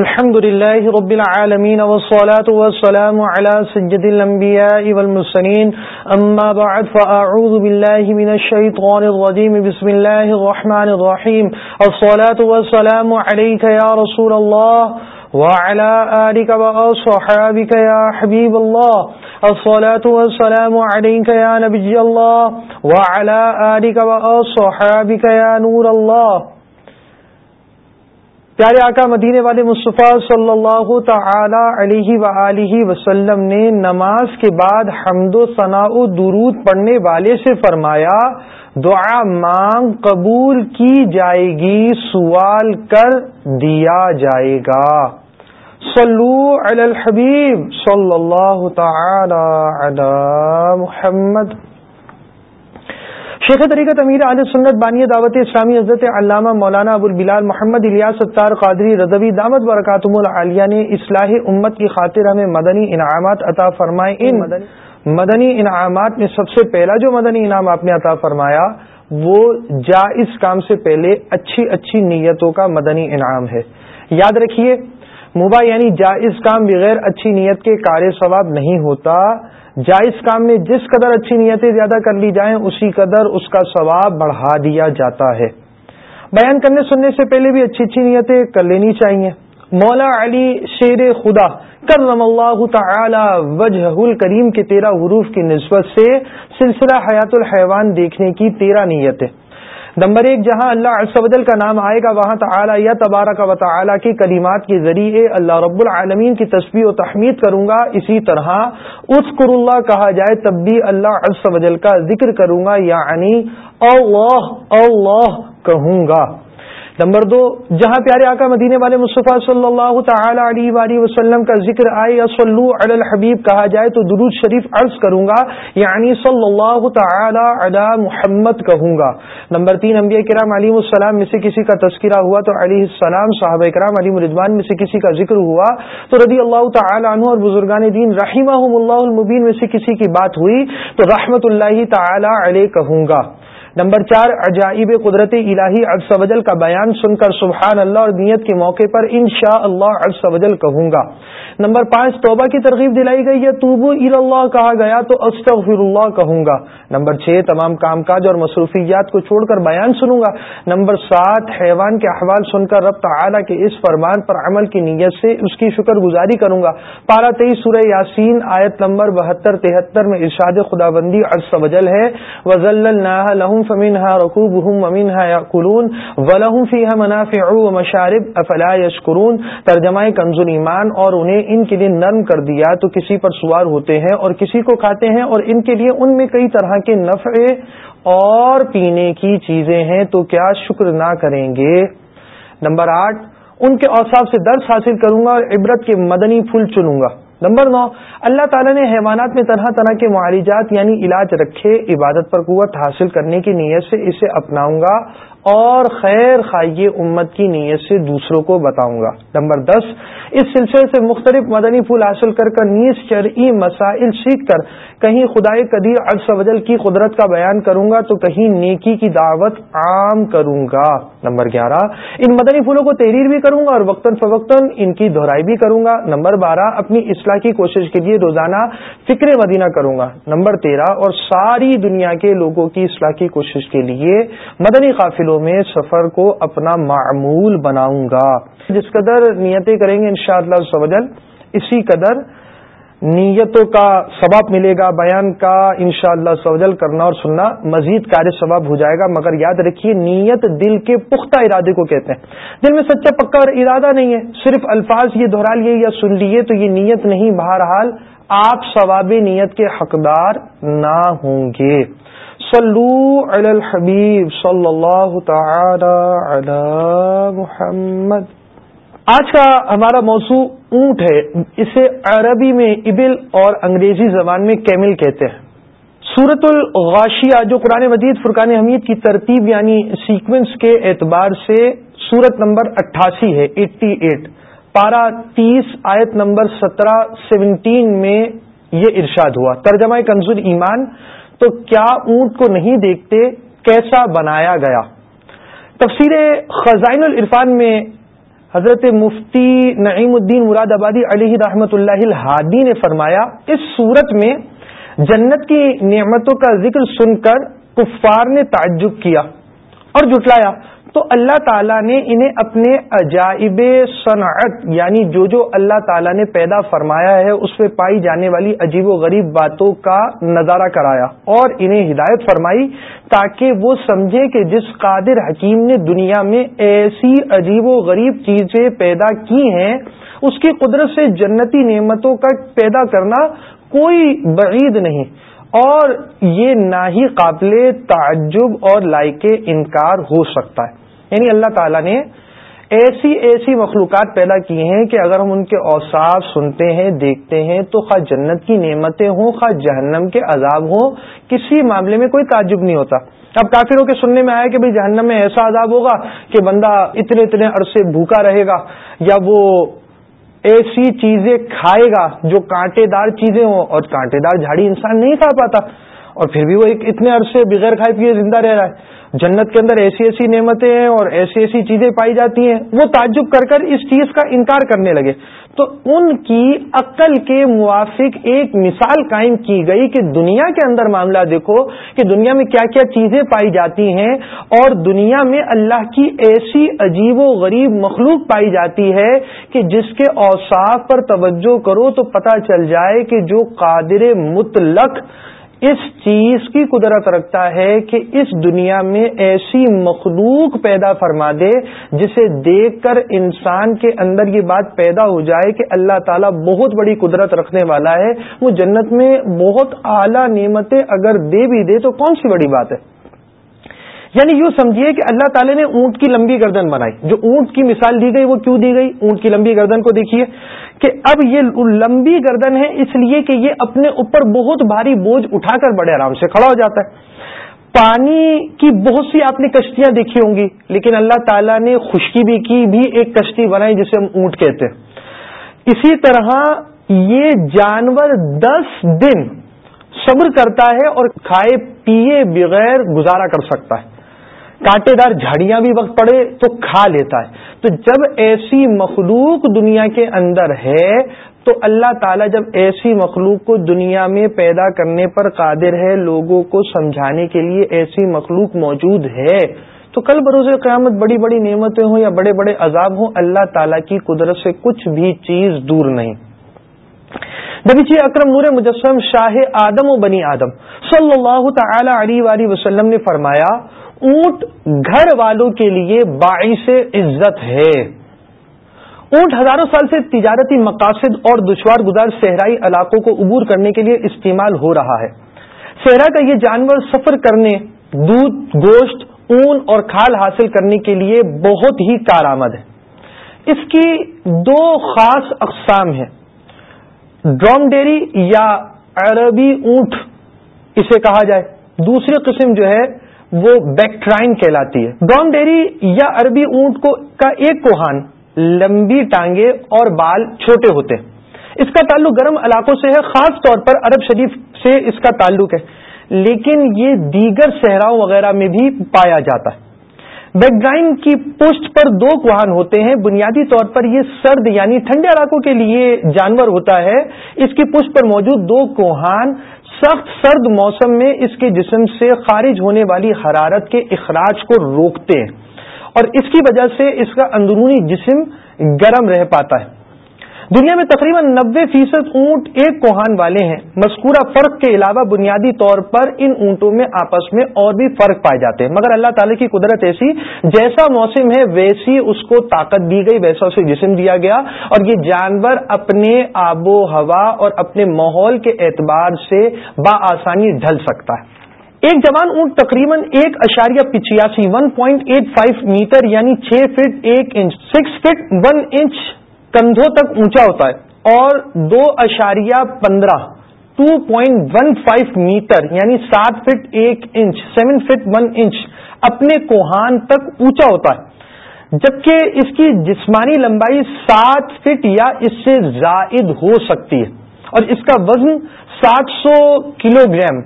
الحمد لله رب العالمين والصلاة والسلام على سجد الأنبياء والمسنين أما بعد فأعوذ بالله من الشيطان الرجيم بسم الله الرحمن الرحيم الصلاة والسلام عليك يا رسول الله وعلى آلك وأصحابك يا حبيب الله الصلاة والسلام عليك يا نبي الله وعلى آلك وأصحابك يا نور الله پیارے آقا مدینے والے مصطفیٰ صلی اللہ تعالی علیہ و وسلم نے نماز کے بعد حمد و ثناء و درود پڑھنے والے سے فرمایا، دعا مانگ قبول کی جائے گی سوال کر دیا جائے گا۔ صلو علی الحبیب صلی اللہ تعالی علی محمد۔ شیخ طریقت امیر عال سنت بانی دعوت اسلامی حضرت علامہ مولانا ابو البلال محمد الیاس ستار قادری رضوی دامت برکاتم العالیہ نے اصلاح امت کی خاطر ہمیں مدنی انعامات عطا فرمائے۔ ان مدنی انعامات۔ میں سب سے پہلا جو مدنی انعام آپ نے عطا فرمایا وہ جائز کام سے پہلے اچھی اچھی نیتوں کا مدنی انعام ہے۔ یاد رکھیے مبا یعنی جائز کام بغیر اچھی نیت کے کار ثواب نہیں ہوتا۔ جائز کام میں جس قدر اچھی نیتیں زیادہ کر لی جائیں، اسی قدر اس کا ثواب بڑھا دیا جاتا ہے۔ بیان کرنے سننے سے پہلے بھی اچھی اچھی نیتیں کر لینی چاہیے۔ مولا علی شیر خدا کرم اللہ تعالی وجہ الکریم کے تیرہ حروف کی نسبت سے سلسلہ حیات الحیوان دیکھنے کی تیرہ نیتیں۔ نمبر ایک، جہاں اللہ وجل کا نام آئے گا، وہاں تعالی یا تبارہ کا تعالی کی کلمات کے ذریعے اللہ رب العالمین کی تصویر و تحمید کروں گا۔ اسی طرح اسکر اللہ کہا جائے، تب بھی اللہ وجل کا ذکر کروں گا یعنی اللہ اللہ کہوں گا۔ نمبر دو، جہاں پیارے آقا مدینے والے مصطفیٰ صلی اللہ تعالی علیہ وآلہ وسلم کا ذکر آئے، یا صلو علی الحبیب کہا جائے، تو درود شریف عرض کروں گا یعنی صلی اللہ تعالی علی محمد کہوں گا۔ نمبر تین، انبیاء کرام علیم السلام میں سے کسی کا تذکرہ ہوا تو علیہ السلام صاحب کرام علیم رضوان میں سے کسی کا ذکر ہوا تو رضی اللہ تعالی عنہ اور بزرگان دین رحمہ اللہ المبین میں سے کسی کی بات ہوئی تو رحمت اللہ تعالی علیہ کہوں گا۔ نمبر چار، عجائب قدرت الہی وجل کا بیان سن کر سبحان اللہ اور نیت کے موقع پر ان شاء اللہ وجل کہوں گا۔ نمبر پانچ، توبہ کی ترغیب دلائی گئی یا توبو اللہ کہا گیا تو استغفر اللہ کہوں گا۔ نمبر چھ، تمام کام کاج اور مصروفیات کو چھوڑ کر بیان سنوں گا۔ نمبر سات، حیوان کے احوال سن کر رب تعالی کے اس فرمان پر عمل کی نیت سے اس کی شکر گزاری کروں گا۔ پارا تیئیس، سورہ یاسین، آیت نمبر بہتر تہتر میں ارشاد خدا بندی وجل ہے۔ وزل لہم فمنها ركوبهم ومنها يأكلون ولهم فيها منافع ومشارب افلا يشكرون؟ ترجمہ کنز ایمان اور انہیں ان کے لیے نرم کر دیا تو کسی پر سوار ہوتے ہیں اور کسی کو کھاتے ہیں اور ان کے لیے ان میں کئی طرح کے نفع اور پینے کی چیزیں ہیں تو کیا شکر نہ کریں گے؟ نمبر آٹھ، ان کے اوصاف سے درس حاصل کروں گا اور عبرت کے مدنی پھول چنوں گا۔ نمبر نو، اللہ تعالیٰ نے حیوانات میں طرح طرح کے معالجات یعنی علاج رکھے، عبادت پر قوت حاصل کرنے کی نیت سے اسے اپناؤں گا اور خیر خائی امت کی نیت سے دوسروں کو بتاؤں گا۔ نمبر دس، اس سلسلے سے مختلف مدنی پھول حاصل کر کر نیز شرعی مسائل سیکھ کر کہیں خدائے قدیر عرص وجل کی قدرت کا بیان کروں گا تو کہیں نیکی کی دعوت عام کروں گا۔ نمبر گیارہ، ان مدنی پھولوں کو تحریر بھی کروں گا اور وقتاً فوقتاً ان کی دہرائی بھی کروں گا۔ نمبر بارہ، اپنی اصلاح کی کوشش کے لیے روزانہ فکر مدینہ کروں گا۔ نمبر تیرہ، اور ساری دنیا کے لوگوں کی اصلاح کی کوشش کے لیے مدنی قافلوں میں سفر کو اپنا معمول بناؤں گا۔ جس قدر نیتیں کریں گے انشاءاللہ شاء اللہ اسی قدر نیتوں کا ثواب ملے گا، بیان کا انشاءاللہ شاء اللہ کرنا اور سننا مزید کار ثواب ہو جائے گا۔ مگر یاد رکھیے، نیت دل کے پختہ ارادے کو کہتے ہیں۔ دل میں سچا پکا اور ارادہ نہیں ہے، صرف الفاظ یہ دہرا لیے یا سن لیے تو یہ نیت نہیں۔ بہرحال آپ ثواب نیت کے حقدار نہ ہوں گے۔ صلو علی الحبیب صلی اللہ تعالی علی محمد۔ آج کا ہمارا موضوع اونٹ ہے، اسے عربی میں ابل اور انگریزی زبان میں کیمل کہتے ہیں۔ سورت الغاشیہ، جو قرآن مجید، فرقان حمید کی ترتیب یعنی سیکوینس کے اعتبار سے سورت نمبر اٹھاسی ہے ایٹی ایٹ پارہ تیس، آیت نمبر سترہ سیونٹین میں یہ ارشاد ہوا۔ ترجمہ کنزول ایمان۔ تو کیا اونٹ کو نہیں دیکھتے کیسا بنایا گیا؟ تفسیر خزائن العرفان میں حضرت مفتی نعیم الدین مراد آبادی علیہ رحمۃ اللہ الحادی نے فرمایا، اس صورت میں جنت کی نعمتوں کا ذکر سن کر کفار نے تعجب کیا اور جٹلایا تو اللہ تعالیٰ نے انہیں اپنے عجائب صنعت یعنی جو جو اللہ تعالیٰ نے پیدا فرمایا ہے، اس پہ پائی جانے والی عجیب و غریب باتوں کا نظارہ کرایا اور انہیں ہدایت فرمائی تاکہ وہ سمجھے کہ جس قادر حکیم نے دنیا میں ایسی عجیب و غریب چیزیں پیدا کی ہیں، اس کی قدرت سے جنتی نعمتوں کا پیدا کرنا کوئی بعید نہیں۔ اور یہ نہ ہی قابل تعجب اور لائق انکار ہو سکتا ہے۔ یعنی اللہ تعالیٰ نے ایسی ایسی مخلوقات پیدا کی ہیں کہ اگر ہم ان کے اوساف سنتے ہیں، دیکھتے ہیں، تو خواہ جنت کی نعمتیں ہوں، خواہ جہنم کے عذاب ہوں، کسی معاملے میں کوئی تعجب نہیں ہوتا۔ اب کافروں کے سننے میں آیا کہ بھائی جہنم میں ایسا عذاب ہوگا کہ بندہ اتنے اتنے عرصے بھوکا رہے گا، یا وہ ایسی چیزیں کھائے گا جو کانٹے دار چیزیں ہوں اور کانٹے دار جھاڑی انسان نہیں کھا پاتا۔ اور پھر بھی وہ ایک اتنے عرصے بغیر کھائے پیے زندہ رہ رہا ہے۔ جنت کے اندر ایسی ایسی نعمتیں ہیں اور ایسی ایسی چیزیں پائی جاتی ہیں، وہ تعجب کر کر اس چیز کا انکار کرنے لگے۔ تو ان کی عقل کے موافق ایک مثال قائم کی گئی کہ دنیا کے اندر معاملہ دیکھو کہ دنیا میں کیا کیا چیزیں پائی جاتی ہیں اور دنیا میں اللہ کی ایسی عجیب و غریب مخلوق پائی جاتی ہے کہ جس کے اوساف پر توجہ کرو تو پتہ چل جائے کہ جو قادر مطلق اس چیز کی قدرت رکھتا ہے کہ اس دنیا میں ایسی مخلوق پیدا فرما دے جسے دیکھ کر انسان کے اندر یہ بات پیدا ہو جائے کہ اللہ تعالیٰ بہت بڑی قدرت رکھنے والا ہے۔ وہ جنت میں بہت اعلیٰ نعمتیں اگر دے بھی دے تو کون سی بڑی بات ہے؟ یعنی یوں سمجھیے کہ اللہ تعالیٰ نے اونٹ کی لمبی گردن بنائی۔ جو اونٹ کی مثال دی گئی وہ کیوں دی گئی؟ اونٹ کی لمبی گردن کو دیکھیے کہ اب یہ لمبی گردن ہے، اس لیے کہ یہ اپنے اوپر بہت بھاری بوجھ اٹھا کر بڑے آرام سے کھڑا ہو جاتا ہے۔ پانی کی بہت سی آپ نے کشتیاں دیکھی ہوں گی، لیکن اللہ تعالیٰ نے خشکی بھی کی، بھی ایک کشتی بنائی جسے ہم اونٹ کہتے ہیں۔ اسی طرح یہ جانور دس دن صبر کرتا ہے اور کھائے، پیے بغیر گزارا کر سکتا ہے۔ کانٹے دار جھاڑیاں بھی وقت پڑے تو کھا لیتا ہے۔ تو جب ایسی مخلوق دنیا کے اندر ہے، تو اللہ تعالیٰ جب ایسی مخلوق کو دنیا میں پیدا کرنے پر قادر ہے، لوگوں کو سمجھانے کے لیے ایسی مخلوق موجود ہے، تو کل بروز قیامت بڑی بڑی نعمتیں ہوں یا بڑے بڑے عذاب ہوں، اللہ تعالیٰ کی قدرت سے کچھ بھی چیز دور نہیں۔ نبی جی اکرم نور مجسم شاہ آدم و بنی آدم۔ صلی اللہ تعالی علیہ وسلم نے فرمایا اونٹ گھر والوں کے لیے باعث عزت ہے۔ اونٹ ہزاروں سال سے تجارتی مقاصد اور دشوار گزار صحرائی علاقوں کو عبور کرنے کے لیے استعمال ہو رہا ہے۔ صحرا کا یہ جانور سفر کرنے، دودھ، گوشت، اون اور کھال حاصل کرنے کے لیے بہت ہی کارآمد ہے۔ اس کی دو خاص اقسام ہیں۔ ڈروم ڈیری یا عربی اونٹ اسے کہا جائے۔ دوسری قسم جو ہے وہ بیکٹرائن کہلاتی ہے۔ ڈون ڈیری یا عربی اونٹ کو کا ایک کوہان لمبی ٹانگیں اور بال چھوٹے ہوتے ہیں۔ اس کا تعلق گرم علاقوں سے ہے، خاص طور پر عرب شریف سے اس کا تعلق ہے۔ لیکن یہ دیگر صحراؤں وغیرہ میں بھی پایا جاتا ہے۔ بیکڈرائن کی پشت پر دو کوہان ہوتے ہیں۔ بنیادی طور پر یہ سرد یعنی ٹھنڈے علاقوں کے لیے جانور ہوتا ہے۔ اس کی پشت پر موجود دو کوہان سخت سرد موسم میں اس کے جسم سے خارج ہونے والی حرارت کے اخراج کو روکتے ہیں اور اس کی وجہ سے اس کا اندرونی جسم گرم رہ پاتا ہے۔ دنیا میں تقریباً نبے فیصد اونٹ ایک کوہان والے ہیں۔ مذکورہ فرق کے علاوہ بنیادی طور پر ان اونٹوں میں آپس میں اور بھی فرق پائے جاتے ہیں۔ مگر اللہ تعالی کی قدرت ایسی، جیسا موسم ہے ویسی اس کو طاقت دی گئی، ویسا اسے جسم دیا گیا۔ اور یہ جانور اپنے آب و ہوا اور اپنے ماحول کے اعتبار سے بآسانی ڈھل سکتا ہے۔ ایک جوان اونٹ تقریباً ایک اشاریہ پچیاسی one point eight five metre یعنی چھ فٹ ایک inch six foot one inch کندھوں تک اونچا ہوتا ہے اور دو اشاریہ پندرہ two point one five metre یعنی سات فٹ ایک inch, seven foot one inch اپنے کوہان تک اونچا ہوتا ہے۔ جبکہ اس کی جسمانی لمبائی سات فٹ یا اس سے زائد ہو سکتی ہے۔ اور اس کا وزن سات سو kilogram,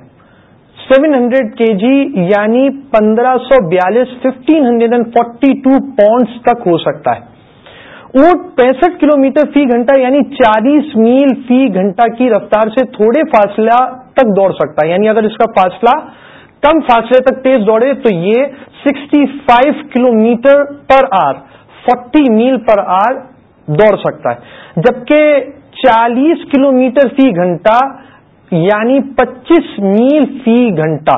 seven hundred K G یعنی پندرہ سو بیالیس، fifteen hundred and forty two pounds تک ہو سکتا ہے۔ اونٹ پینسٹھ کلو میٹر فی گھنٹہ یعنی چالیس میل فی گھنٹہ کی رفتار سے تھوڑے فاصلہ تک دوڑ سکتا ہے۔ یعنی اگر اس کا فاصلہ کم فاصلے تک تیز دوڑے تو یہ sixty five kilometre per hour, forty mile per hour دوڑ سکتا ہے۔ جبکہ چالیس کلو میٹر فی گھنٹہ یعنی پچیس میل فی گھنٹہ،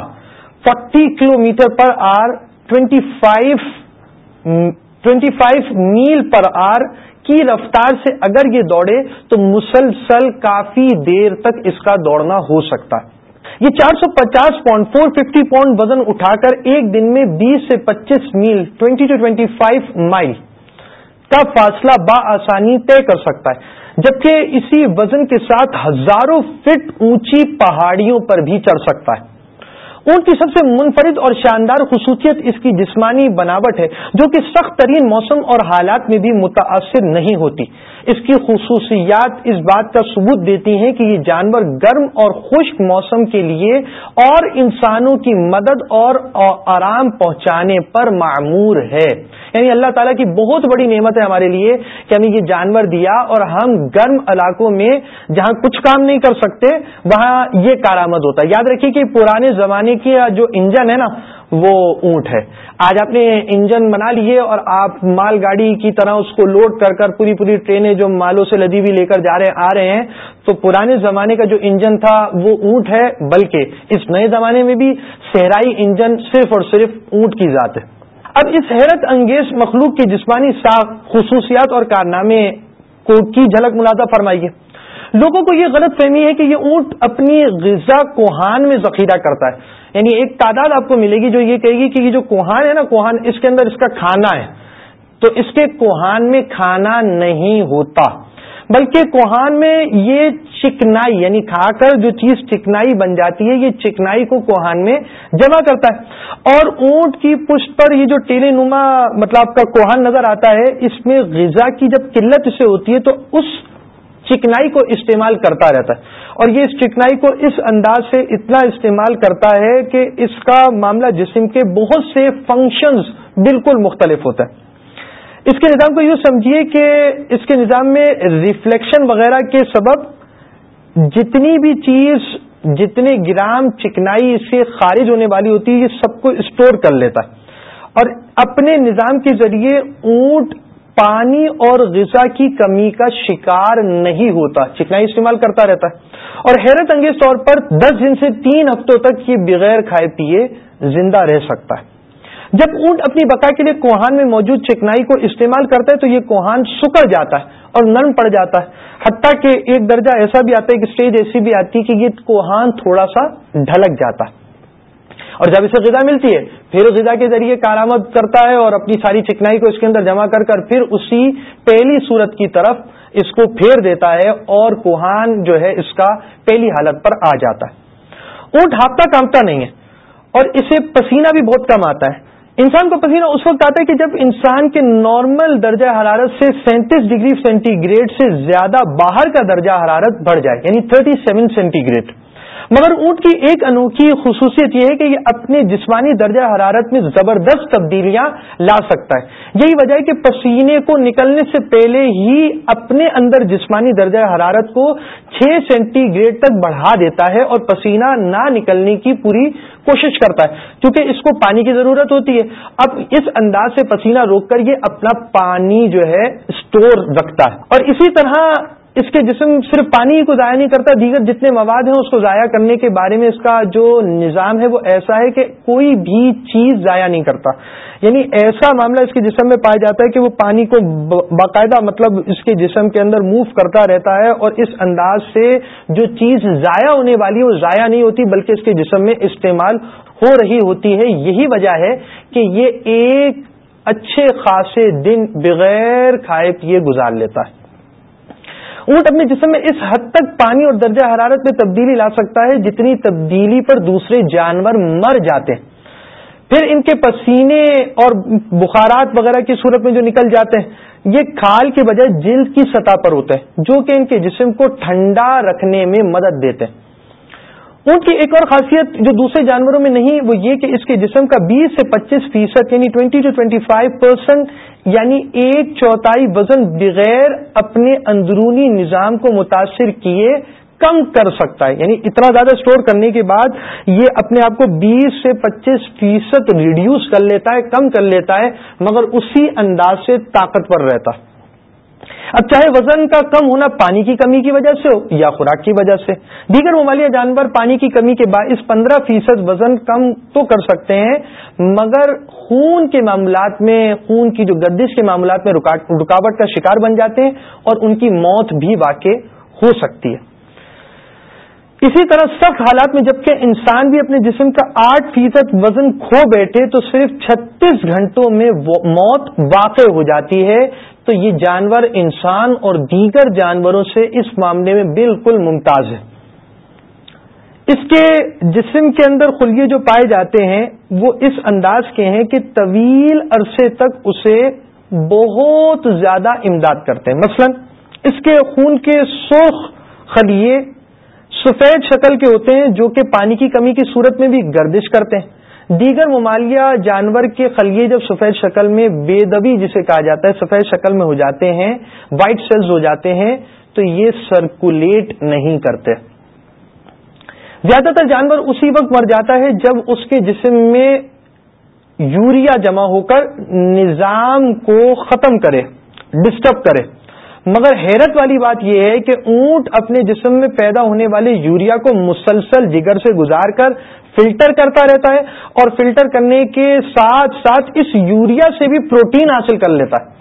forty kilometre per hour, twenty five twenty five mile per hour کی رفتار سے اگر یہ دوڑے تو مسلسل کافی دیر تک اس کا دوڑنا ہو سکتا ہے۔ یہ چار سو پچاس پاؤنڈ فور ففٹی پاؤنڈ وزن اٹھا کر ایک دن میں بیس سے پچیس mile twenty two twenty five mile کا فاصلہ بآسانی طے کر سکتا ہے۔ جبکہ اسی وزن کے ساتھ ہزاروں فٹ اونچی پہاڑیوں پر بھی چڑھ سکتا ہے۔ اونٹ کی سب سے منفرد اور شاندار خصوصیت اس کی جسمانی بناوٹ ہے، جو کہ سخت ترین موسم اور حالات میں بھی متاثر نہیں ہوتی۔ اس کی خصوصیات اس بات کا ثبوت دیتی ہیں کہ یہ جانور گرم اور خشک موسم کے لیے اور انسانوں کی مدد اور آرام پہنچانے پر معمور ہے۔ یعنی اللہ تعالیٰ کی بہت بڑی نعمت ہے ہمارے لیے کہ ہمیں یہ جانور دیا اور ہم گرم علاقوں میں جہاں کچھ کام نہیں کر سکتے، وہاں یہ کارآمد ہوتا ہے۔ یاد رکھیے کہ پرانے زمانے کی جو انجن ہے نا وہ اونٹ ہے۔ آج آپ نے انجن بنا لیے اور آپ مال گاڑی کی طرح اس کو لوڈ کر کر پوری پوری ٹرینیں جو مالوں سے لدی ہوئی لے کر جا رہے آ رہے ہیں، تو پرانے زمانے کا جو انجن تھا وہ اونٹ ہے، بلکہ اس نئے زمانے میں بھی صحرائی انجن صرف اور صرف اونٹ کی ذات ہے۔ اب اس حیرت انگیز مخلوق کی جسمانی ساخ خصوصیات اور کارنامے کو کی جھلک ملازہ فرمائیے۔ لوگوں کو یہ غلط فہمی ہے کہ یہ اونٹ اپنی غذا کوہان میں ذخیرہ کرتا ہے۔ یعنی ایک تعداد آپ کو ملے گی جو یہ کہے گی کہ یہ جو کوہان ہے نا، کوہان اس کے اندر اس کا کھانا ہے۔ تو اس کے کوہان میں کھانا نہیں ہوتا۔ بلکہ کوہان میں یہ چکنائی یعنی کھا کر جو چیز چکنائی بن جاتی ہے، یہ چکنائی کو کوہان میں جمع کرتا ہے۔ اور اونٹ کی پشت پر یہ جو ٹیلے نما مطلب آپ کا کوہان نظر آتا ہے، اس میں غذا کی جب قلت اسے ہوتی ہے تو اس چکنائی کو استعمال کرتا رہتا ہے۔ اور یہ اس چکنائی کو اس انداز سے اتنا استعمال کرتا ہے کہ اس کا معاملہ جسم کے بہت سے فنکشنز بالکل مختلف ہوتا ہے۔ اس کے نظام کو یوں سمجھیے کہ اس کے نظام میں ریفلیکشن وغیرہ کے سبب جتنی بھی چیز، جتنے گرام چکنائی اس سے خارج ہونے والی ہوتی ہے، یہ سب کو اسٹور کر لیتا ہے۔ اور اپنے نظام کے ذریعے اونٹ پانی اور غذا کی کمی کا شکار نہیں ہوتا، چکنائی استعمال کرتا رہتا ہے۔ اور حیرت انگیز طور پر دس دن سے تین ہفتوں تک یہ بغیر کھائے پیے زندہ رہ سکتا ہے۔ جب اونٹ اپنی بقا کے لیے کوہان میں موجود چکنائی کو استعمال کرتا ہے تو یہ کوہان سکڑ جاتا ہے اور نرم پڑ جاتا ہے۔ حتیٰ کہ ایک درجہ ایسا بھی آتا ہے کہ اسٹیج ایسی بھی آتی ہے کہ یہ کوہان تھوڑا سا ڈھلک جاتا ہے۔ اور جب اسے غذا ملتی ہے پھر غذا کے ذریعے کارآمد کرتا ہے اور اپنی ساری چکنائی کو اس کے اندر جمع کر کر پھر اسی پہلی صورت کی طرف اس کو پھیر دیتا ہے اور کوہان جو ہے اس کا پہلی حالت پر آ جاتا ہے۔ اونٹ ہاپتا کامتا نہیں ہے اور اسے پسینہ بھی بہت کم آتا ہے۔ انسان کو پسینہ اس وقت آتا ہے کہ جب انسان کے نارمل درجہ حرارت سے سینتیس ڈگری سینٹی گریڈ سے زیادہ باہر کا درجہ حرارت بڑھ جائے یعنی تھرٹی سیون سینٹی گریڈ۔ مگر اونٹ کی ایک انوکھی خصوصیت یہ ہے کہ یہ اپنے جسمانی درجہ حرارت میں زبردست تبدیلیاں لا سکتا ہے۔ یہی وجہ ہے کہ پسینے کو نکلنے سے پہلے ہی اپنے اندر جسمانی درجہ حرارت کو چھ سینٹی گریڈ تک بڑھا دیتا ہے اور پسینہ نہ نکلنے کی پوری کوشش کرتا ہے۔ کیونکہ اس کو پانی کی ضرورت ہوتی ہے۔ اب اس انداز سے پسینہ روک کر یہ اپنا پانی جو ہے اسٹور رکھتا ہے۔ اور اسی طرح اس کے جسم صرف پانی کو ضائع نہیں کرتا، دیگر جتنے مواد ہیں اس کو ضائع کرنے کے بارے میں اس کا جو نظام ہے وہ ایسا ہے کہ کوئی بھی چیز ضائع نہیں کرتا۔ یعنی ایسا معاملہ اس کے جسم میں پایا جاتا ہے کہ وہ پانی کو باقاعدہ مطلب اس کے جسم کے اندر موو کرتا رہتا ہے اور اس انداز سے جو چیز ضائع ہونے والی ہے وہ ضائع نہیں ہوتی، بلکہ اس کے جسم میں استعمال ہو رہی ہوتی ہے۔ یہی وجہ ہے کہ یہ ایک اچھے خاصے دن بغیر کھائے پیے گزار لیتا ہے۔ اونٹ اپنے جسم میں اس حد تک پانی اور درجہ حرارت میں تبدیلی لا سکتا ہے جتنی تبدیلی پر دوسرے جانور مر جاتے ہیں۔ پھر ان کے پسینے اور بخارات وغیرہ کی صورت میں جو نکل جاتے ہیں، یہ کھال کے بجائے جلد کی سطح پر ہوتا ہے جو کہ ان کے جسم کو ٹھنڈا رکھنے میں مدد دیتے ہیں۔ اونٹ کی ایک اور خاصیت جو دوسرے جانوروں میں نہیں، وہ یہ کہ اس کے جسم کا بیس سے پچیس فیصد یعنی twenty two twenty five percent یعنی ایک چوتھائی وزن بغیر اپنے اندرونی نظام کو متاثر کیے کم کر سکتا ہے۔ یعنی اتنا زیادہ اسٹور کرنے کے بعد یہ اپنے آپ کو بیس سے پچیس فیصد ریڈیوس کر لیتا ہے، کم کر لیتا ہے، مگر اسی انداز سے طاقتور رہتا۔ ہے اب چاہے وزن کا کم ہونا پانی کی کمی کی وجہ سے ہو یا خوراک کی وجہ سے۔ دیگر ممالیہ جانور پانی کی کمی کے باعث پندرہ فیصد وزن کم تو کر سکتے ہیں، مگر خون کے معاملات میں، خون کی جو گردش کے معاملات میں رکاوٹ کا شکار بن جاتے ہیں اور ان کی موت بھی واقع ہو سکتی ہے۔ اسی طرح سخت حالات میں جبکہ انسان بھی اپنے جسم کا آٹھ فیصد وزن کھو بیٹھے تو صرف چھتیس گھنٹوں میں موت واقع ہو جاتی ہے۔ تو یہ جانور انسان اور دیگر جانوروں سے اس معاملے میں بالکل ممتاز ہے۔ اس کے جسم کے اندر خلیے جو پائے جاتے ہیں، وہ اس انداز کے ہیں کہ طویل عرصے تک اسے بہت زیادہ امداد کرتے ہیں۔ مثلا، اس کے خون کے سوکھ خلیے سفید شکل کے ہوتے ہیں، جو کہ پانی کی کمی کی صورت میں بھی گردش کرتے ہیں۔ دیگر ممالیہ جانور کے خلیے جب سفید شکل میں بے دبی جسے کہا جاتا ہے، سفید شکل میں ہو جاتے ہیں وائٹ سیلز ہو جاتے ہیں، تو یہ سرکولیٹ نہیں کرتے۔ زیادہ تر جانور اسی وقت مر جاتا ہے جب اس کے جسم میں یوریا جمع ہو کر نظام کو ختم کرے ڈسٹرب کرے۔ مگر حیرت والی بات یہ ہے کہ اونٹ اپنے جسم میں پیدا ہونے والے یوریا کو مسلسل جگر سے گزار کر فلٹر کرتا رہتا ہے اور فلٹر کرنے کے ساتھ ساتھ اس یوریا سے بھی پروٹین حاصل کر لیتا ہے۔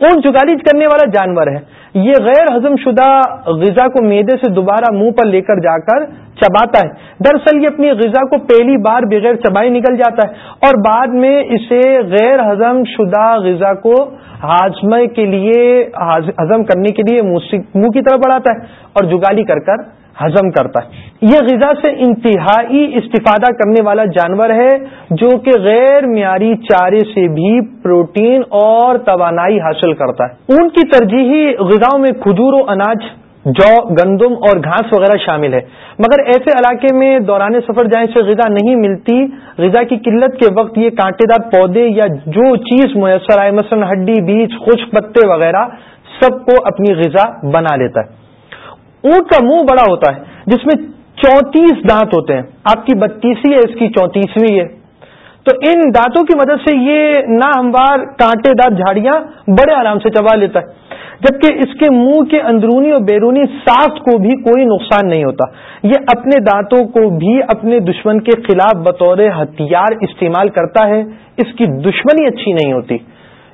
اونٹ جگالی کرنے والا جانور ہے۔ یہ غیر ہضم شدہ غذا کو میدے سے دوبارہ منہ پر لے کر جا کر چباتا ہے۔ دراصل یہ اپنی غذا کو پہلی بار بغیر چبائے نکل جاتا ہے اور بعد میں اسے غیر ہضم شدہ غذا کو ہاضمے کے لیے ہضم کرنے کے لیے منہ کی طرف بڑھاتا ہے اور جگالی کر کر ہضم کرتا ہے۔ یہ غذا سے انتہائی استفادہ کرنے والا جانور ہے، جو کہ غیر معیاری چارے سے بھی پروٹین اور توانائی حاصل کرتا ہے۔ ان کی ترجیحی غذاؤں میں کھجور و اناج، جو گندم اور گھاس وغیرہ شامل ہے۔ مگر ایسے علاقے میں دوران سفر جائیں سے غذا نہیں ملتی۔ غذا کی قلت کے وقت یہ کانٹے دار پودے یا جو چیز میسر آئے، مثلا ہڈی، بیج، خشک پتے وغیرہ، سب کو اپنی غذا بنا لیتا ہے۔ اونٹ کا منہ بڑا ہوتا ہے، جس میں چونتیس دانت ہوتے ہیں۔ آپ کی بتیسویں ہے، اس کی چونتیسویں ہے۔ تو ان دانتوں کی مدد سے یہ نہ ہموار کانٹے دار جھاڑیاں بڑے آرام سے چبا لیتا ہے۔ جبکہ اس کے منہ کے اندرونی اور بیرونی ساخت کو بھی کوئی نقصان نہیں ہوتا۔ یہ اپنے دانتوں کو بھی اپنے دشمن کے خلاف بطور ہتھیار استعمال کرتا ہے۔ اس کی دشمنی اچھی نہیں ہوتی۔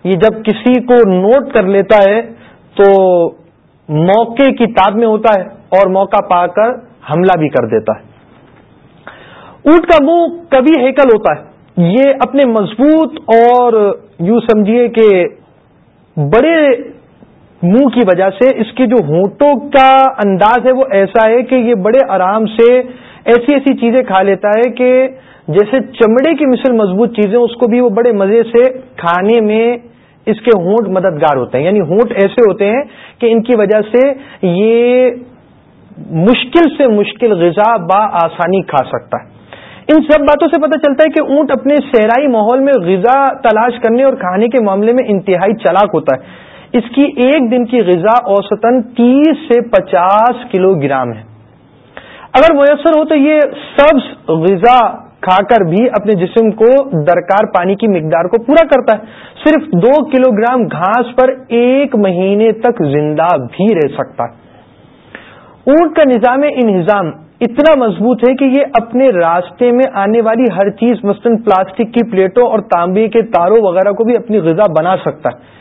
یہ جب کسی کو نوٹ کر لیتا ہے، تو موقع کی تاب میں ہوتا ہے اور موقع پا کر حملہ بھی کر دیتا ہے۔ اونٹ کا منہ کبھی ہیکل ہوتا ہے۔ یہ اپنے مضبوط اور یوں سمجھیے کہ بڑے منہ کی وجہ سے اس کے جو ہونٹوں کا انداز ہے وہ ایسا ہے کہ یہ بڑے آرام سے ایسی ایسی چیزیں کھا لیتا ہے کہ جیسے چمڑے کی مثل مضبوط چیزیں، اس کو بھی وہ بڑے مزے سے کھانے میں اس کے ہونٹ مددگار ہوتے ہیں یعنی ہونٹ ایسے ہوتے ہیں کہ ان کی وجہ سے یہ مشکل سے مشکل غذا با آسانی کھا سکتا ہے۔ ان سب باتوں سے پتہ چلتا ہے کہ اونٹ اپنے صحرائی ماحول میں غذا تلاش کرنے اور کھانے کے معاملے میں انتہائی چلاک ہوتا ہے۔ اس کی ایک دن کی غذا اوسطن تیس سے پچاس کلو گرام ہے۔ اگر میسر ہو تو یہ سبز غذا کھا کر بھی اپنے جسم کو درکار پانی کی مقدار کو پورا کرتا ہے۔ صرف دو کلو گرام گھاس پر ایک مہینے تک زندہ بھی رہ سکتا ہے۔ اونٹ کا نظام انہضام اتنا مضبوط ہے کہ یہ اپنے راستے میں آنے والی ہر چیز مثلاً پلاسٹک کی پلیٹوں اور تانبے کے تاروں وغیرہ کو بھی اپنی غذا بنا سکتا ہے۔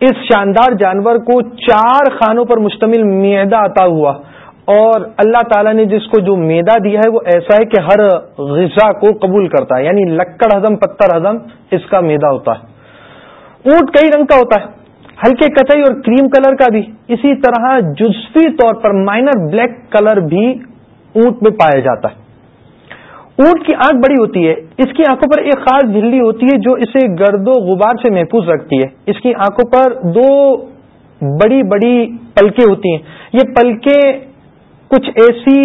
اس شاندار جانور کو چار خانوں پر مشتمل میدا عطا ہوا۔ اور اللہ تعالیٰ نے جس کو جو میدا دیا ہے وہ ایسا ہے کہ ہر غذا کو قبول کرتا ہے یعنی لکڑ ہضم، پتھر ہضم، اس کا میدا ہوتا ہے۔ اونٹ کئی رنگ کا ہوتا ہے، ہلکے کتئی اور کریم کلر کا بھی۔ اسی طرح جزفی طور پر مائنر بلیک کلر بھی اونٹ میں پایا جاتا ہے۔ اونٹ کی آنکھ بڑی ہوتی ہے، اس کی آنکھوں پر ایک خاص جھلی ہوتی ہے جو اسے گرد و غبار سے محفوظ رکھتی ہے۔ اس کی آنکھوں پر دو بڑی بڑی پلکیں ہوتی ہیں۔ یہ پلکیں کچھ ایسی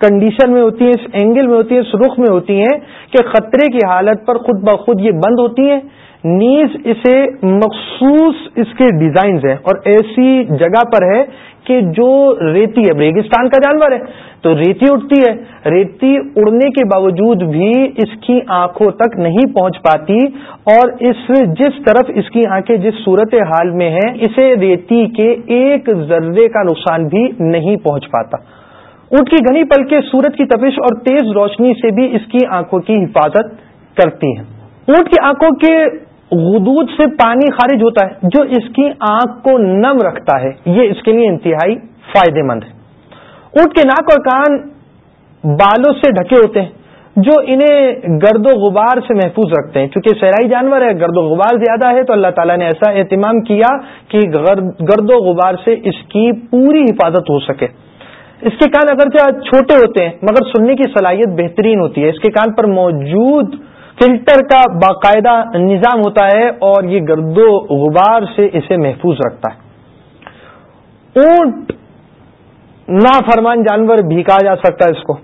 کنڈیشن میں ہوتی ہیں، اس اینگل میں ہوتی ہیں، اس رخ میں ہوتی ہیں کہ خطرے کی حالت پر خود بخود یہ بند ہوتی ہیں۔ نیز اسے مخصوص اس کے ڈیزائنز ہیں اور ایسی جگہ پر ہے کہ جو ریتی ہے، ریگستان کا جانور ہے، تو ریتی اٹھتی ہے۔ ریتی اڑنے کے باوجود بھی اس کی آنکھوں تک نہیں پہنچ پاتی اور اس جس طرف اس کی آنکھیں جس صورت حال میں ہیں، اسے ریتی کے ایک ذرے کا نقصان بھی نہیں پہنچ پاتا۔ اونٹ کی گھنی پل کے سورج کی تپش اور تیز روشنی سے بھی اس کی آنکھوں کی حفاظت کرتی ہیں اونٹ کی آنکھوں کے غدود سے پانی خارج ہوتا ہے، جو اس کی آنکھ کو نم رکھتا ہے، یہ اس کے لیے انتہائی فائدے مند ہے۔ اونٹ کے ناک اور کان بالوں سے ڈھکے ہوتے ہیں، جو انہیں گرد و غبار سے محفوظ رکھتے ہیں۔ چونکہ صحرائی جانور ہے، گرد و غبار زیادہ ہے، تو اللہ تعالیٰ نے ایسا اہتمام کیا کہ گرد و غبار سے اس کی پوری حفاظت ہو سکے۔ اس کے کان اگرچہ چھوٹے ہوتے ہیں، مگر سننے کی صلاحیت بہترین ہوتی ہے۔ اس کے کان پر موجود فلٹر کا باقاعدہ نظام ہوتا ہے اور یہ گرد و غبار سے اسے محفوظ رکھتا ہے۔ اونٹ نافرمان جانور بھی کہا جا سکتا ہے اس کو۔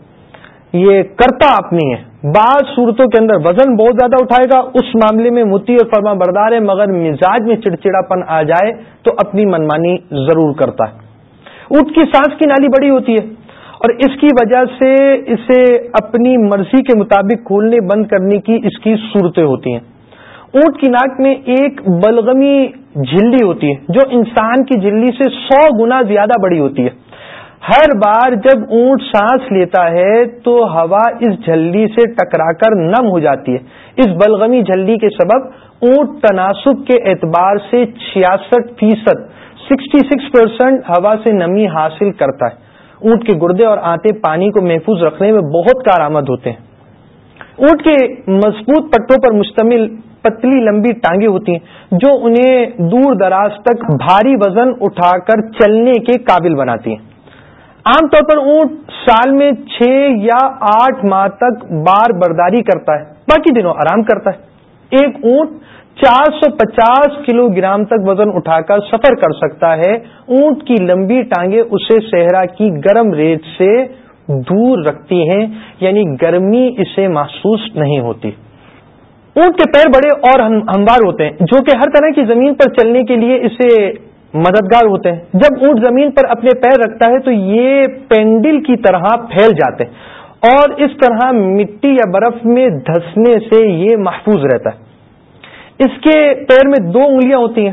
یہ کرتا اپنی ہے۔ بعض صورتوں کے اندر وزن بہت زیادہ اٹھائے گا۔ اس معاملے میں متی اور فرما بردار ہے، مگر مزاج میں چڑچڑا پن آ جائے تو اپنی منمانی ضرور کرتا ہے۔ اونٹ کی سانس کی نالی بڑی ہوتی ہے۔ اور اس کی وجہ سے اسے اپنی مرضی کے مطابق کھولنے، بند کرنے کی اس کی صورتیں ہوتی ہیں۔ اونٹ کی ناک میں ایک بلغمی جھلی ہوتی ہے، جو انسان کی جھلی سے سو گنا زیادہ بڑی ہوتی ہے۔ ہر بار جب اونٹ سانس لیتا ہے تو ہوا اس جھلی سے ٹکرا کر نم ہو جاتی ہے۔ اس بلغمی جھلی کے سبب اونٹ تناسب کے اعتبار سے چھیاسٹھ فیصد، سکسٹی سکس پرسینٹ ہوا سے نمی حاصل کرتا ہے۔ اونٹ کے گردے اور آتے پانی کو محفوظ رکھنے میں بہت کارآمد ہوتے ہیں۔ اونٹ کے مضبوط پٹوں پر مشتمل پتلی لمبی ٹانگیں ہوتی ہیں، جو انہیں دور دراز تک بھاری وزن اٹھا کر چلنے کے قابل بناتی ہیں۔ عام طور پر اونٹ سال میں چھ یا آٹھ ماہ تک بار برداری کرتا ہے، باقی دنوں آرام کرتا ہے۔ ایک اونٹ چار سو پچاس کلو گرام تک وزن اٹھا کر سفر کر سکتا ہے۔ اونٹ کی لمبی ٹانگیں اسے صحرا کی گرم ریت سے دور رکھتی ہیں یعنی گرمی اسے محسوس نہیں ہوتی۔ اونٹ کے پیر بڑے اور ہموار ہوتے ہیں، جو کہ ہر طرح کی زمین پر چلنے کے لیے اسے مددگار ہوتے ہیں۔ جب اونٹ زمین پر اپنے پیر رکھتا ہے تو یہ پینڈل کی طرح پھیل جاتے ہیں اور اس طرح مٹی یا برف میں دھسنے سے یہ محفوظ رہتا ہے۔ اس کے پیر میں دو انگلیاں ہوتی ہیں،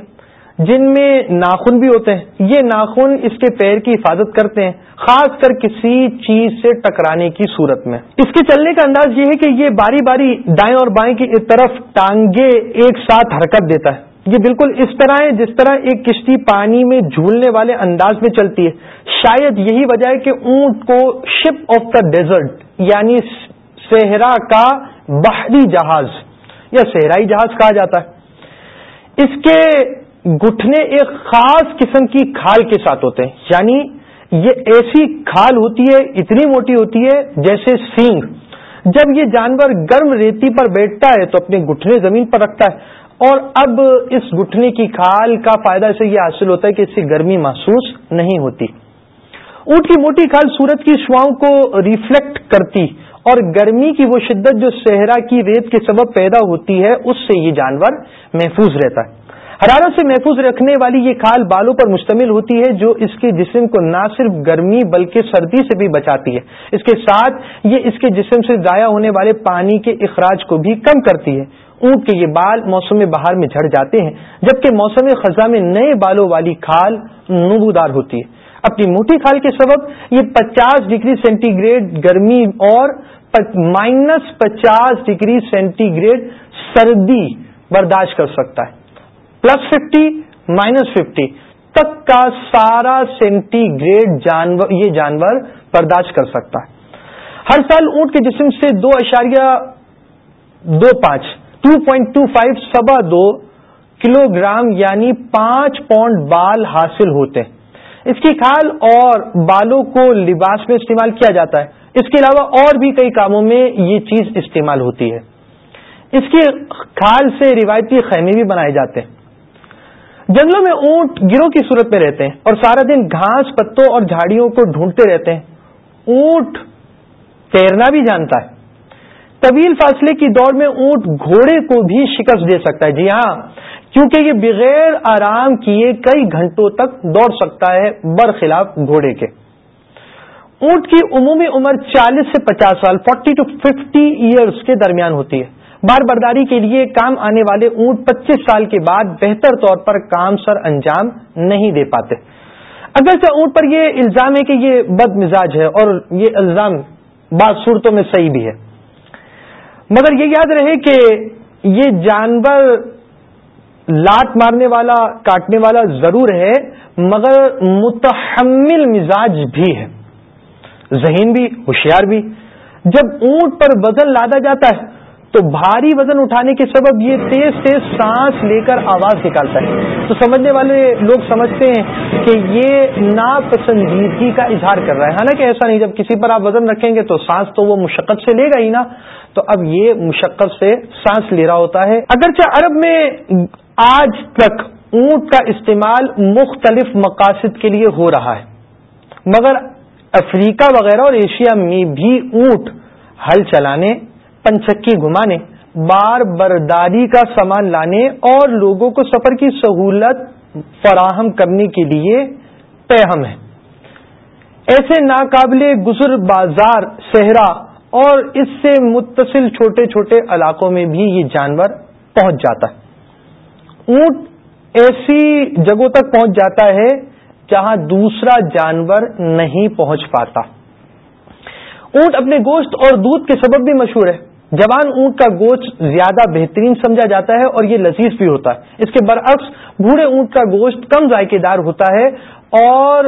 جن میں ناخن بھی ہوتے ہیں۔ یہ ناخن اس کے پیر کی حفاظت کرتے ہیں، خاص کر کسی چیز سے ٹکرانے کی صورت میں۔ اس کے چلنے کا انداز یہ ہے کہ یہ باری باری دائیں اور بائیں کی طرف ٹانگے ایک ساتھ حرکت دیتا ہے۔ یہ بالکل اس طرح ہے جس طرح ایک کشتی پانی میں جھولنے والے انداز میں چلتی ہے۔ شاید یہی وجہ ہے کہ اونٹ کو شپ آف دا ڈیزرٹ یعنی صحرا کا بحری جہاز۔ یا صحرائی جہاز کہا جاتا ہے۔ اس کے گٹھنے ایک خاص قسم کی کھال کے ساتھ ہوتے ہیں۔ یعنی یہ ایسی کھال ہوتی ہے، اتنی موٹی ہوتی ہے جیسے سینگ۔ جب یہ جانور گرم ریتی پر بیٹھتا ہے تو اپنے گٹھنے زمین پر رکھتا ہے۔ اور اب اس گٹھنے کی کھال کا فائدہ اسے یہ حاصل ہوتا ہے کہ اس سے گرمی محسوس نہیں ہوتی۔ اونٹ کی موٹی کھال سورج کی شواؤں کو ریفلیکٹ کرتی۔ اور گرمی کی وہ شدت جو صحرا کی ریت کے سبب پیدا ہوتی ہے، اس سے یہ جانور محفوظ رہتا ہے۔ حرارت سے محفوظ رکھنے والی یہ کھال بالوں پر مشتمل ہوتی ہے، جو اس کے جسم کو نہ صرف گرمی بلکہ سردی سے بھی بچاتی ہے۔ اس کے ساتھ یہ اس کے جسم سے ضائع ہونے والے پانی کے اخراج کو بھی کم کرتی ہے۔ اونٹ کے یہ بال موسم بہار میں جھڑ جاتے ہیں، جبکہ موسم خزاں میں نئے بالوں والی کھال نبودار ہوتی ہے۔ اپنی موٹی کھال کے سبب یہ پچاس ڈگری سینٹی گریڈ گرمی اور مائنس پچاس ڈگری سینٹی گریڈ سردی برداشت کر سکتا ہے۔ پلس ففٹی مائنس ففٹی تک کا سارا سینٹی گریڈ جانور یہ جانور برداشت کر سکتا ہے۔ ہر سال اونٹ کے جسم سے دو اشاریہ دو پانچ ٹو پوائنٹ ٹو فائیو سوا دو کلو گرام یعنی پانچ پاؤنڈ بال حاصل ہوتے ہیں۔ اس کی کھال اور بالوں کو لباس میں استعمال کیا جاتا ہے۔ اس کے علاوہ اور بھی کئی کاموں میں یہ چیز استعمال ہوتی ہے۔ اس کی کھال سے روایتی خیمے بھی بنائے جاتے ہیں۔ جنگلوں میں اونٹ گروہ کی صورت میں رہتے ہیں اور سارا دن گھاس، پتوں اور جھاڑیوں کو ڈھونڈتے رہتے ہیں۔ اونٹ تیرنا بھی جانتا ہے۔ طویل فاصلے کی دوڑ میں اونٹ گھوڑے کو بھی شکست دے سکتا ہے۔ جی ہاں کیونکہ یہ بغیر آرام کیے کئی گھنٹوں تک دوڑ سکتا ہے برخلاف گھوڑے کے۔ اونٹ کی عمومی عمر چالیس سے پچاس سال، فورٹی ٹو ففٹی ایئرس کے درمیان ہوتی ہے۔ بار برداری کے لیے کام آنے والے اونٹ پچیس سال کے بعد بہتر طور پر کام سر انجام نہیں دے پاتے۔ اگرچہ اونٹ پر یہ الزام ہے کہ یہ بد مزاج ہے اور یہ الزام بعض صورتوں میں صحیح بھی ہے۔ مگر یہ یاد رہے کہ یہ جانور لات مارنے والا، کاٹنے والا ضرور ہے، مگر متحمل مزاج بھی ہے۔ ذہین بھی، ہوشیار بھی۔ جب اونٹ پر وزن لادا جاتا ہے، تو بھاری وزن اٹھانے کے سبب یہ تیز تیز سانس لے کر آواز نکالتا ہے۔ تو سمجھنے والے لوگ سمجھتے ہیں کہ یہ ناپسندیدگی کا اظہار کر رہا ہے۔ حالانکہ ایسا نہیں، جب کسی پر آپ وزن رکھیں گے تو سانس تو وہ مشقت سے لے گا ہی نا۔ تو اب یہ مشقت سے سانس لے رہا ہوتا ہے۔ اگرچہ عرب میں آج تک اونٹ کا استعمال مختلف مقاصد کے لیے ہو رہا ہے، مگر افریقہ وغیرہ اور ایشیا میں بھی اونٹ ہل چلانے، پنچکی گھمانے، بار برداری کا سامان لانے اور لوگوں کو سفر کی سہولت فراہم کرنے کے لیے پہم ہے ایسے ناقابل گزر بازار، صحرا اور اس سے متصل چھوٹے چھوٹے علاقوں میں بھی یہ جانور پہنچ جاتا ہے۔ اونٹ ایسی جگہوں تک پہنچ جاتا ہے جہاں دوسرا جانور نہیں پہنچ پاتا۔ اونٹ اپنے گوشت اور دودھ کے سبب بھی مشہور ہے۔ جوان اونٹ کا گوشت زیادہ بہترین سمجھا جاتا ہے اور یہ لذیذ بھی ہوتا ہے۔ اس کے برعکس، بوڑھے اونٹ کا گوشت کم ذائقے دار ہوتا ہے اور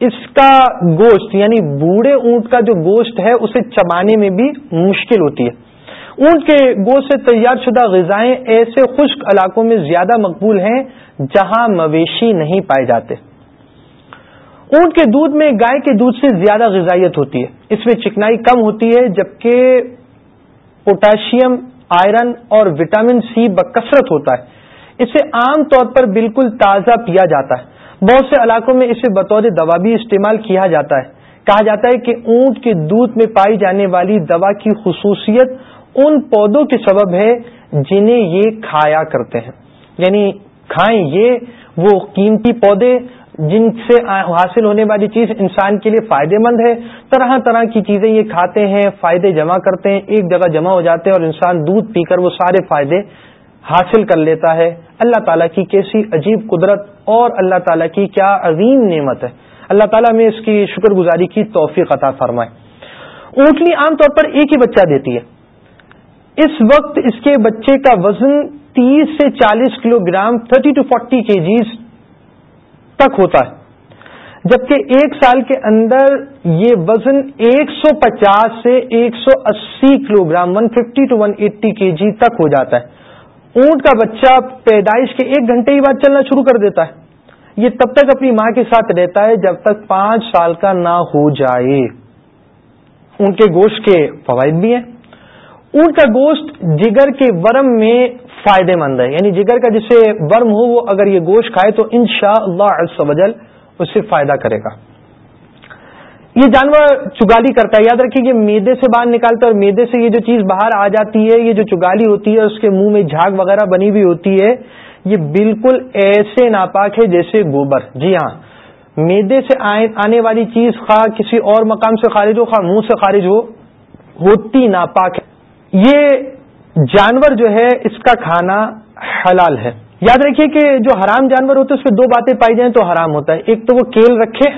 اس کا گوشت یعنی بوڑھے اونٹ کا جو گوشت ہے، اسے چبانے میں بھی مشکل ہوتی ہے۔ اونٹ کے گوشت سے تیار شدہ غذائیں ایسے خشک علاقوں میں زیادہ مقبول ہیں جہاں مویشی نہیں پائے جاتے۔ اونٹ کے دودھ میں گائے کے دودھ سے زیادہ غذائیت ہوتی ہے۔ اس میں چکنائی کم ہوتی ہے جبکہ پوٹاشیم، آئرن اور وٹامن سی بکثرت ہوتا ہے۔ اسے عام طور پر بالکل تازہ پیا جاتا ہے۔ بہت سے علاقوں میں اسے بطور دوا بھی استعمال کیا جاتا ہے۔ کہا جاتا ہے کہ اونٹ کے دودھ میں پائی جانے والی دوا کی خصوصیت ان پودوں کے سبب ہے جنہیں یہ کھایا کرتے ہیں۔ یعنی کھائیں یہ وہ قیمتی پودے جن سے حاصل ہونے والی چیز انسان کے لیے فائدے مند ہے، طرح طرح کی چیزیں یہ کھاتے ہیں، فائدے جمع کرتے ہیں، ایک جگہ جمع ہو جاتے ہیں اور انسان دودھ پی کر وہ سارے فائدے حاصل کر لیتا ہے۔ اللہ تعالیٰ کی کیسی عجیب قدرت اور اللہ تعالیٰ کی کیا عظیم نعمت ہے۔ اللہ تعالیٰ میں اس کی شکر گزاری کی توفیق عطا فرمائے۔ اونٹنی عام طور پر ایک ہی بچہ دیتی ہے۔ اس وقت اس کے بچے کا وزن تیس سے چالیس kilogram thirty two forty K Gs تک ہوتا ہے۔ جبکہ ایک سال کے اندر یہ وزن ایک سو پچاس سے ایک سو اسی kilogram one fifty two one eighty K G تک ہو جاتا ہے۔ اونٹ کا بچہ پیدائش کے ایک گھنٹے ہی بعد چلنا شروع کر دیتا ہے۔ یہ تب تک اپنی ماں کے ساتھ رہتا ہے جب تک پانچ سال کا نہ ہو جائے۔ اونٹ کے گوشت کے فوائد بھی ہیں۔ اونٹ کا گوشت جگر کے ورم میں فائدے مند ہے۔ یعنی جگر کا جسے ورم ہو، وہ اگر یہ گوشت کھائے تو ان شاء اللہ اس سے فائدہ کرے گا۔ یہ جانور چگالی کرتا ہے۔ یاد رکھیے کہ میدے سے باہر نکالتا ہے اور میدے سے یہ جو چیز باہر آ جاتی ہے، یہ جو چگالی ہوتی ہے، اس کے منہ میں جھاگ وغیرہ بنی ہوئی ہوتی ہے، یہ بالکل ایسے ناپاک ہے جیسے گوبر۔ جی ہاں میدے سے آنے والی چیز خواہ کسی اور مقام سے خارج ہو، خواہ منہ سے خارج ہو، ہوتی ناپاک ہے۔ یہ جانور جو ہے، اس کا کھانا حلال ہے۔ یاد رکھیے کہ جو حرام جانور ہوتے ہیں، اس میں دو باتیں پائی جائیں تو حرام ہوتا ہے۔ ایک تو وہ کیل رکھے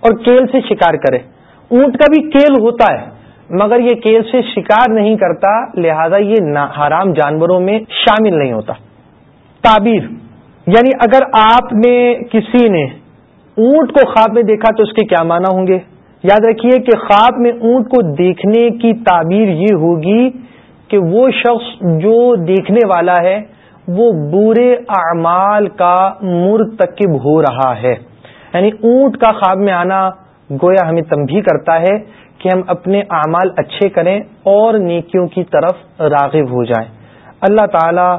اور کیل سے شکار کرے۔ اونٹ کا بھی کیل ہوتا ہے، مگر یہ کیل سے شکار نہیں کرتا، لہذا یہ حرام جانوروں میں شامل نہیں ہوتا۔ تعبیر یعنی اگر آپ نے کسی نے اونٹ کو خواب میں دیکھا تو اس کے کیا معنی ہوں گے؟ یاد رکھیے کہ خواب میں اونٹ کو دیکھنے کی تعبیر یہ ہوگی کہ وہ شخص جو دیکھنے والا ہے، وہ برے اعمال کا مرتکب ہو رہا ہے۔ یعنی اونٹ کا خواب میں آنا گویا ہمیں تمبی کرتا ہے کہ ہم اپنے اعمال اچھے کریں اور نیکیوں کی طرف راغب ہو جائیں۔ اللہ تعالی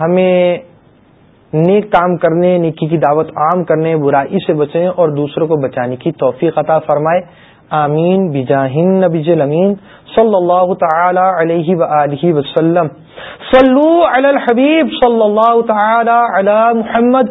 ہمیں نیک کام کرنے، نیکی کی دعوت عام کرنے، برائی سے بچیں اور دوسروں کو بچانے کی توفیق عطا فرمائے۔ آمین۔ بجاہن نبی امین۔ صلی اللہ تعالی علیہ وآلہ وسلم۔ صلو علی الحبیب صلی اللہ تعالی علی محمد۔